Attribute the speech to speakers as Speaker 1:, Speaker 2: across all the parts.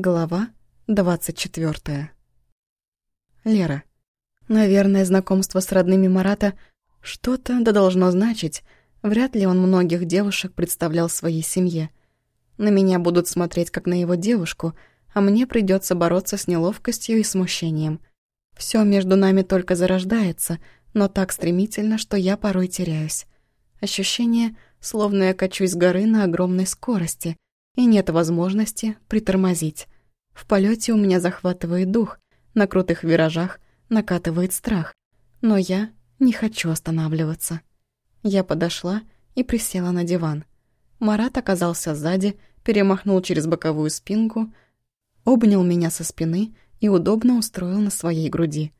Speaker 1: Глава 24. Лера. Наверное, знакомство с родными Марата что-то да должно значить. Вряд ли он многих девушек представлял своей семье. На меня будут смотреть как на его девушку, а мне придется бороться с неловкостью и смущением. Все между нами только зарождается, но так стремительно, что я порой теряюсь. Ощущение, словно я качусь с горы на огромной скорости — и нет возможности притормозить. В полете у меня захватывает дух, на крутых виражах накатывает страх. Но я не хочу останавливаться. Я подошла и присела на диван. Марат оказался сзади, перемахнул через боковую спинку, обнял меня со спины и удобно устроил на своей груди.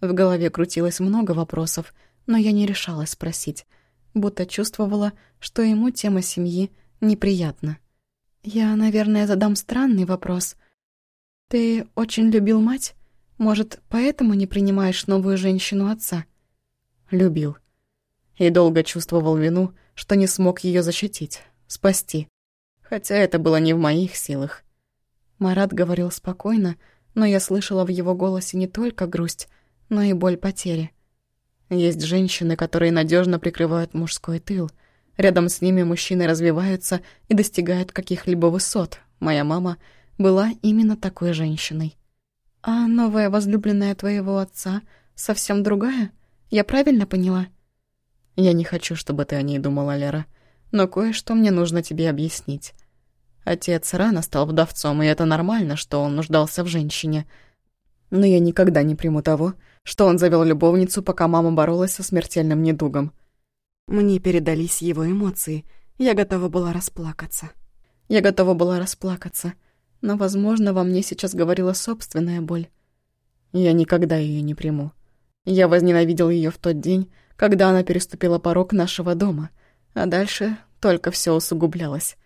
Speaker 1: В голове крутилось много вопросов, но я не решалась спросить, будто чувствовала, что ему тема семьи неприятна. «Я, наверное, задам странный вопрос. Ты очень любил мать? Может, поэтому не принимаешь новую женщину отца?» «Любил. И долго чувствовал вину, что не смог ее защитить, спасти. Хотя это было не в моих силах». Марат говорил спокойно, но я слышала в его голосе не только грусть, но и боль потери. Есть женщины, которые надежно прикрывают мужской тыл — Рядом с ними мужчины развиваются и достигают каких-либо высот. Моя мама была именно такой женщиной. «А новая возлюбленная твоего отца совсем другая? Я правильно поняла?» «Я не хочу, чтобы ты о ней думала, Лера. Но кое-что мне нужно тебе объяснить. Отец рано стал вдовцом, и это нормально, что он нуждался в женщине. Но я никогда не приму того, что он завел любовницу, пока мама боролась со смертельным недугом. Мне передались его эмоции. Я готова была расплакаться. Я готова была расплакаться. Но, возможно, во мне сейчас говорила собственная боль. Я никогда ее не приму. Я возненавидел ее в тот день, когда она переступила порог нашего дома, а дальше только все усугублялось.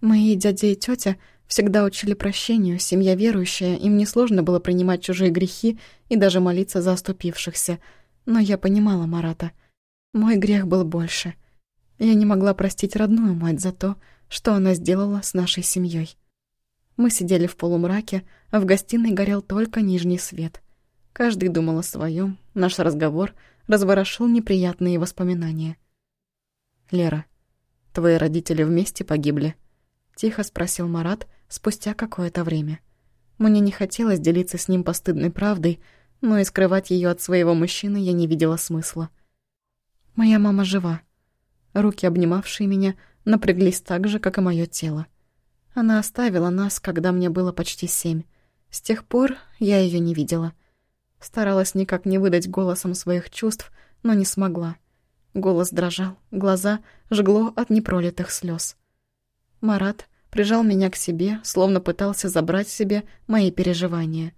Speaker 1: Мои дядя и тетя всегда учили прощению, семья верующая, им несложно было принимать чужие грехи и даже молиться за оступившихся. Но я понимала Марата. Мой грех был больше. Я не могла простить родную мать за то, что она сделала с нашей семьей. Мы сидели в полумраке, а в гостиной горел только нижний свет. Каждый думал о своем. Наш разговор разворошил неприятные воспоминания. «Лера, твои родители вместе погибли?» — тихо спросил Марат спустя какое-то время. Мне не хотелось делиться с ним постыдной правдой, но и скрывать ее от своего мужчины я не видела смысла. Моя мама жива. Руки, обнимавшие меня, напряглись так же, как и мое тело. Она оставила нас, когда мне было почти семь. С тех пор я ее не видела. Старалась никак не выдать голосом своих чувств, но не смогла. Голос дрожал, глаза жгло от непролитых слез. Марат прижал меня к себе, словно пытался забрать себе мои переживания.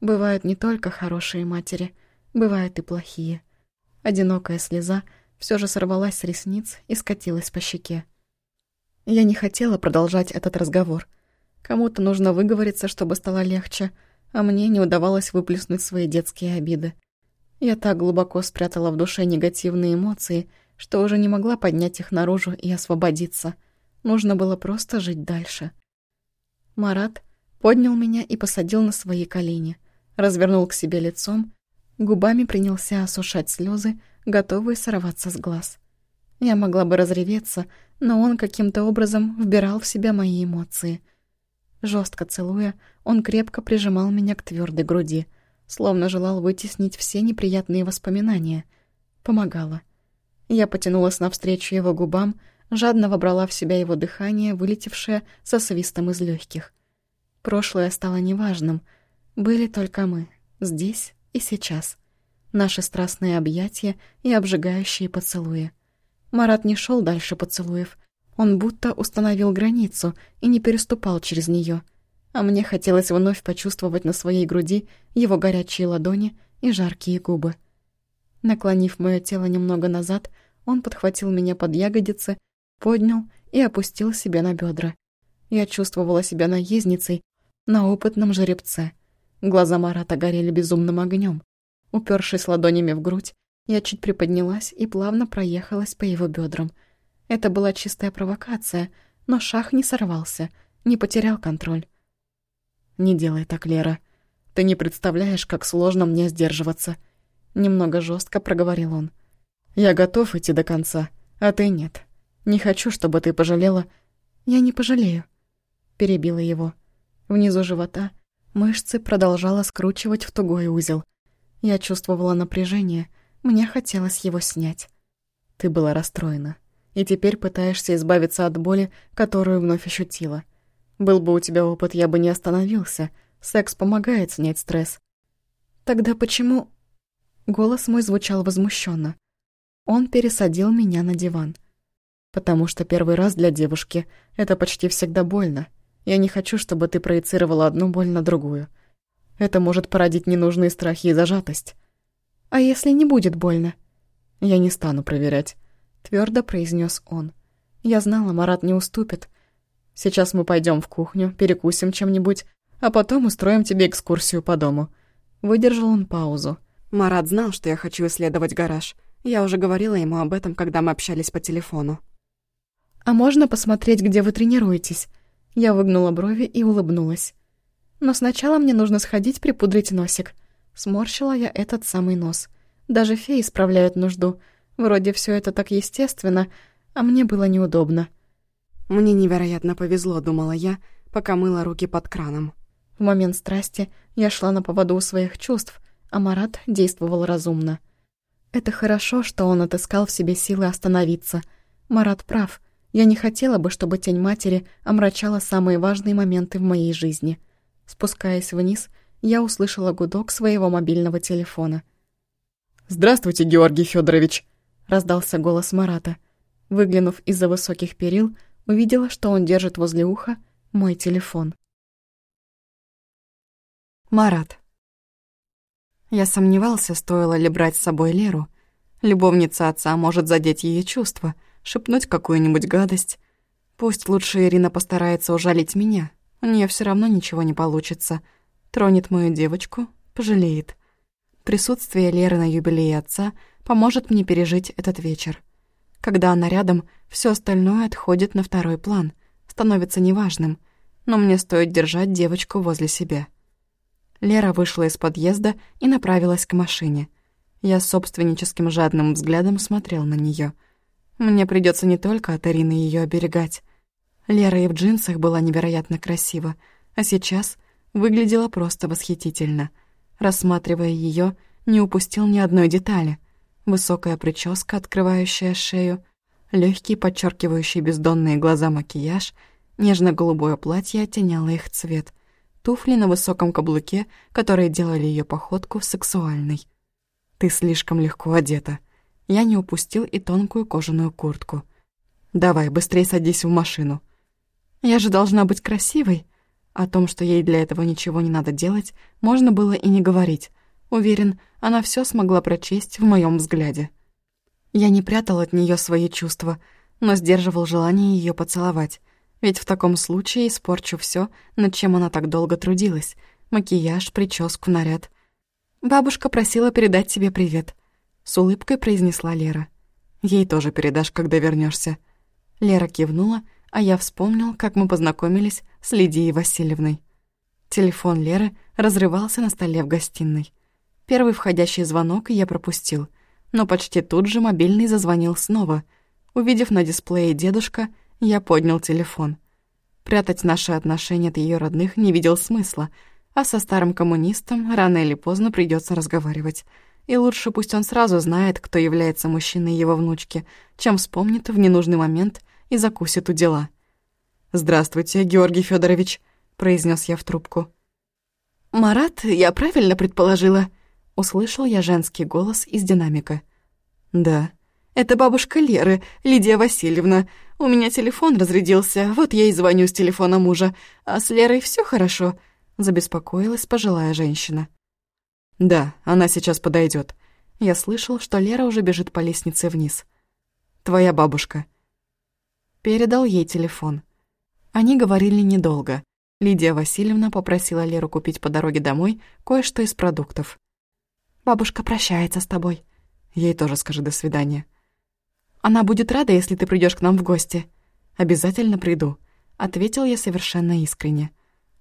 Speaker 1: Бывают не только хорошие матери, бывают и плохие. Одинокая слеза все же сорвалась с ресниц и скатилась по щеке. Я не хотела продолжать этот разговор. Кому-то нужно выговориться, чтобы стало легче, а мне не удавалось выплеснуть свои детские обиды. Я так глубоко спрятала в душе негативные эмоции, что уже не могла поднять их наружу и освободиться. Нужно было просто жить дальше. Марат поднял меня и посадил на свои колени, развернул к себе лицом Губами принялся осушать слезы, готовые сорваться с глаз. Я могла бы разреветься, но он каким-то образом вбирал в себя мои эмоции. Жестко целуя, он крепко прижимал меня к твердой груди, словно желал вытеснить все неприятные воспоминания. Помогало. Я потянулась навстречу его губам, жадно вобрала в себя его дыхание, вылетевшее со свистом из легких. Прошлое стало неважным. Были только мы, здесь и сейчас. Наши страстные объятия и обжигающие поцелуи. Марат не шел дальше поцелуев. Он будто установил границу и не переступал через нее. А мне хотелось вновь почувствовать на своей груди его горячие ладони и жаркие губы. Наклонив мое тело немного назад, он подхватил меня под ягодицы, поднял и опустил себе на бедра. Я чувствовала себя наездницей на опытном жеребце. Глаза Марата горели безумным огнем. Упершись ладонями в грудь, я чуть приподнялась и плавно проехалась по его бедрам. Это была чистая провокация, но шах не сорвался, не потерял контроль. «Не делай так, Лера. Ты не представляешь, как сложно мне сдерживаться». Немного жестко проговорил он. «Я готов идти до конца, а ты нет. Не хочу, чтобы ты пожалела...» «Я не пожалею», — перебила его. Внизу живота мышцы продолжала скручивать в тугой узел. Я чувствовала напряжение, мне хотелось его снять. Ты была расстроена, и теперь пытаешься избавиться от боли, которую вновь ощутила. Был бы у тебя опыт, я бы не остановился. Секс помогает снять стресс. Тогда почему... Голос мой звучал возмущенно. Он пересадил меня на диван. Потому что первый раз для девушки — это почти всегда больно. Я не хочу, чтобы ты проецировала одну боль на другую. Это может породить ненужные страхи и зажатость. А если не будет больно? Я не стану проверять, твердо произнес он. Я знала, Марат не уступит. Сейчас мы пойдем в кухню, перекусим чем-нибудь, а потом устроим тебе экскурсию по дому. Выдержал он паузу. Марат знал, что я хочу исследовать гараж. Я уже говорила ему об этом, когда мы общались по телефону. «А можно посмотреть, где вы тренируетесь?» Я выгнула брови и улыбнулась. «Но сначала мне нужно сходить припудрить носик». Сморщила я этот самый нос. Даже феи справляют нужду. Вроде все это так естественно, а мне было неудобно. Мне невероятно повезло, думала я, пока мыла руки под краном. В момент страсти я шла на поводу у своих чувств, а Марат действовал разумно. Это хорошо, что он отыскал в себе силы остановиться. Марат прав. Я не хотела бы, чтобы тень матери омрачала самые важные моменты в моей жизни. Спускаясь вниз, я услышала гудок своего мобильного телефона.
Speaker 2: «Здравствуйте, Георгий Федорович!
Speaker 1: раздался голос Марата. Выглянув из-за высоких перил, увидела, что он держит возле уха мой телефон. Марат. Я сомневался, стоило ли брать с собой Леру. Любовница отца может задеть ее чувства, шепнуть какую-нибудь гадость. Пусть лучше Ирина постарается ужалить меня. У нее все равно ничего не получится. Тронет мою девочку, пожалеет. Присутствие Леры на юбилее отца поможет мне пережить этот вечер. Когда она рядом, все остальное отходит на второй план, становится неважным, но мне стоит держать девочку возле себя. Лера вышла из подъезда и направилась к машине. Я собственническим жадным взглядом смотрел на нее. Мне придется не только от Арины ее оберегать. Лера и в джинсах была невероятно красива, а сейчас выглядела просто восхитительно. Рассматривая ее, не упустил ни одной детали. Высокая прическа, открывающая шею, легкий, подчеркивающий бездонные глаза макияж, нежно-голубое платье оттеняло их цвет туфли на высоком каблуке, которые делали ее походку сексуальной. «Ты слишком легко одета». Я не упустил и тонкую кожаную куртку. «Давай, быстрее садись в машину». «Я же должна быть красивой». О том, что ей для этого ничего не надо делать, можно было и не говорить. Уверен, она все смогла прочесть в моем взгляде. Я не прятал от нее свои чувства, но сдерживал желание ее поцеловать. Ведь в таком случае испорчу все, над чем она так долго трудилась. Макияж, прическу, наряд. «Бабушка просила передать тебе привет», — с улыбкой произнесла Лера. «Ей тоже передашь, когда вернешься. Лера кивнула, а я вспомнил, как мы познакомились с Лидией Васильевной. Телефон Леры разрывался на столе в гостиной. Первый входящий звонок я пропустил, но почти тут же мобильный зазвонил снова. Увидев на дисплее дедушка, я поднял телефон. Прятать наши отношения от ее родных не видел смысла, а со старым коммунистом рано или поздно придется разговаривать. И лучше пусть он сразу знает, кто является мужчиной его внучки, чем вспомнит в ненужный момент и закусит у дела. «Здравствуйте, Георгий Федорович, произнес я в трубку. «Марат, я правильно предположила?» Услышал я женский голос из динамика. «Да», это бабушка Леры, Лидия Васильевна. У меня телефон разрядился, вот я и звоню с телефона мужа. А с Лерой все хорошо?» Забеспокоилась пожилая женщина. «Да, она сейчас подойдет. Я слышал, что Лера уже бежит по лестнице вниз. «Твоя бабушка». Передал ей телефон. Они говорили недолго. Лидия Васильевна попросила Леру купить по дороге домой кое-что из продуктов. «Бабушка прощается с тобой». Ей тоже скажи «до свидания». Она будет рада, если ты придешь к нам в гости. Обязательно приду, ответил я совершенно искренне.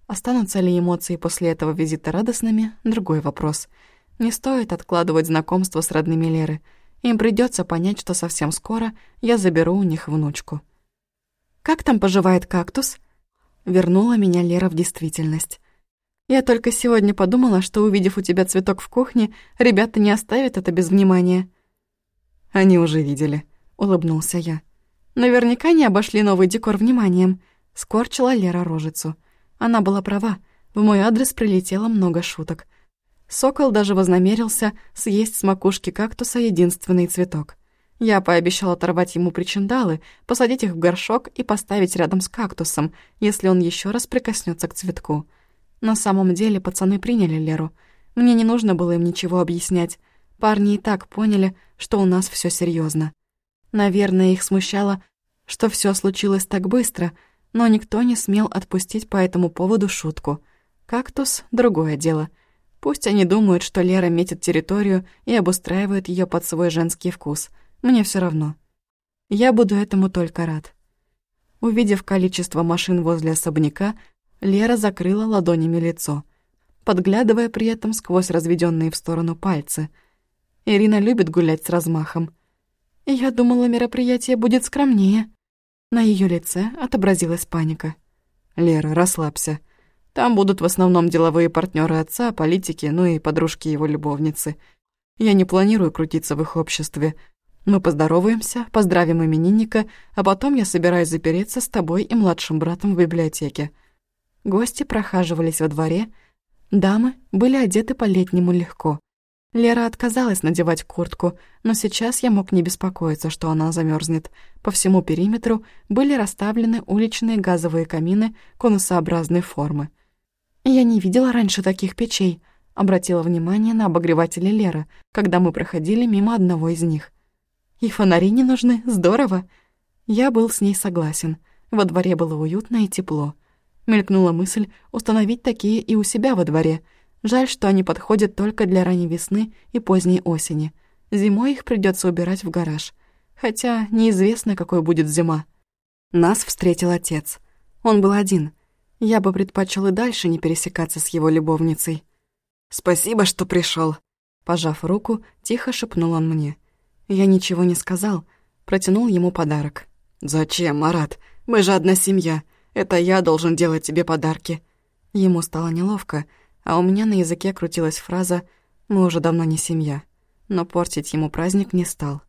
Speaker 1: Останутся ли эмоции после этого визита радостными – другой вопрос. Не стоит откладывать знакомство с родными Леры. Им придется понять, что совсем скоро я заберу у них внучку. «Как там поживает кактус?» Вернула меня Лера в действительность. Я только сегодня подумала, что, увидев у тебя цветок в кухне, ребята не оставят это без внимания.
Speaker 2: Они уже видели, улыбнулся я.
Speaker 1: Наверняка не обошли новый декор вниманием. Скорчила Лера рожицу. Она была права. В мой адрес прилетело много шуток. Сокол даже вознамерился съесть с макушки кактуса единственный цветок. Я пообещала оторвать ему причиндалы, посадить их в горшок и поставить рядом с кактусом, если он еще раз прикоснется к цветку. На самом деле пацаны приняли Леру. Мне не нужно было им ничего объяснять. Парни и так поняли, что у нас все серьезно. Наверное, их смущало, что все случилось так быстро, но никто не смел отпустить по этому поводу шутку. Кактус — другое дело. Пусть они думают, что Лера метит территорию и обустраивает ее под свой женский вкус. Мне все равно. Я буду этому только рад. Увидев количество машин возле особняка, Лера закрыла ладонями лицо, подглядывая при этом сквозь разведенные в сторону пальцы. Ирина любит гулять с размахом. Я думала, мероприятие будет скромнее. На ее лице отобразилась паника.
Speaker 2: «Лера, расслабься. Там будут в основном деловые партнеры отца, политики, ну и подружки его любовницы. Я не планирую крутиться в их обществе. Мы поздороваемся, поздравим именинника, а потом я собираюсь запереться с тобой и младшим братом в библиотеке».
Speaker 1: Гости прохаживались во дворе, дамы были одеты по-летнему легко. Лера отказалась надевать куртку, но сейчас я мог не беспокоиться, что она замерзнет. По всему периметру были расставлены уличные газовые камины конусообразной формы. «Я не видела раньше таких печей», — обратила внимание на обогреватели Лера, когда мы проходили мимо одного из них. «И фонари не нужны, здорово!» Я был с ней согласен. Во дворе было уютно и тепло. Мелькнула мысль установить такие и у себя во дворе. Жаль, что они подходят только для ранней весны и поздней осени. Зимой их придется убирать в гараж. Хотя неизвестно, какой будет зима. Нас встретил отец. Он был один. Я бы предпочел и дальше не пересекаться с его любовницей.
Speaker 2: «Спасибо, что пришел.
Speaker 1: Пожав руку, тихо шепнул он мне. Я ничего не сказал, протянул ему подарок.
Speaker 2: «Зачем, Марат? Мы же одна семья. Это я должен делать тебе подарки».
Speaker 1: Ему стало неловко, а у меня на языке крутилась фраза «Мы уже давно не семья». Но портить ему праздник не стал.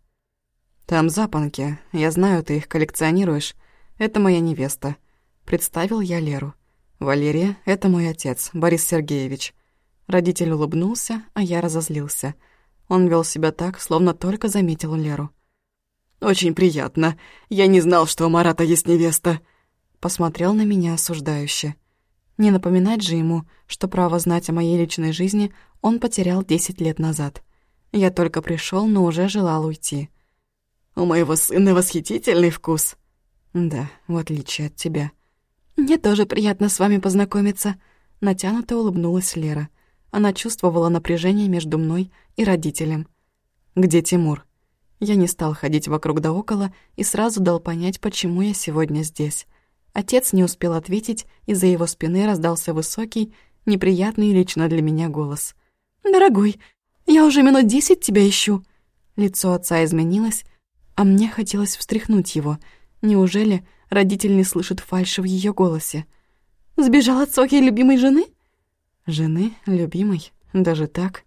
Speaker 2: «Там запонки. Я знаю, ты их коллекционируешь. Это моя невеста». Представил я Леру. «Валерия, это мой отец, Борис Сергеевич».
Speaker 1: Родитель улыбнулся, а я разозлился. Он вел себя так, словно только заметил Леру.
Speaker 2: «Очень приятно. Я не знал, что у Марата есть невеста»
Speaker 1: посмотрел на меня осуждающе. Не напоминать же ему, что право знать о моей личной жизни он потерял десять лет назад. Я только пришел, но уже желал уйти.
Speaker 2: «У моего сына восхитительный вкус!»
Speaker 1: «Да, в отличие от тебя». «Мне тоже приятно с вами познакомиться», — натянуто улыбнулась Лера. Она чувствовала напряжение между мной и родителем.
Speaker 2: «Где Тимур?»
Speaker 1: Я не стал ходить вокруг да около и сразу дал понять, почему я сегодня здесь. Отец не успел ответить, из-за его спины раздался высокий, неприятный лично для меня голос. «Дорогой, я уже минут десять тебя ищу». Лицо отца изменилось, а мне хотелось встряхнуть его. Неужели родитель не слышит фальши в ее голосе? «Сбежал от своей любимой жены?» «Жены? Любимой? Даже так?»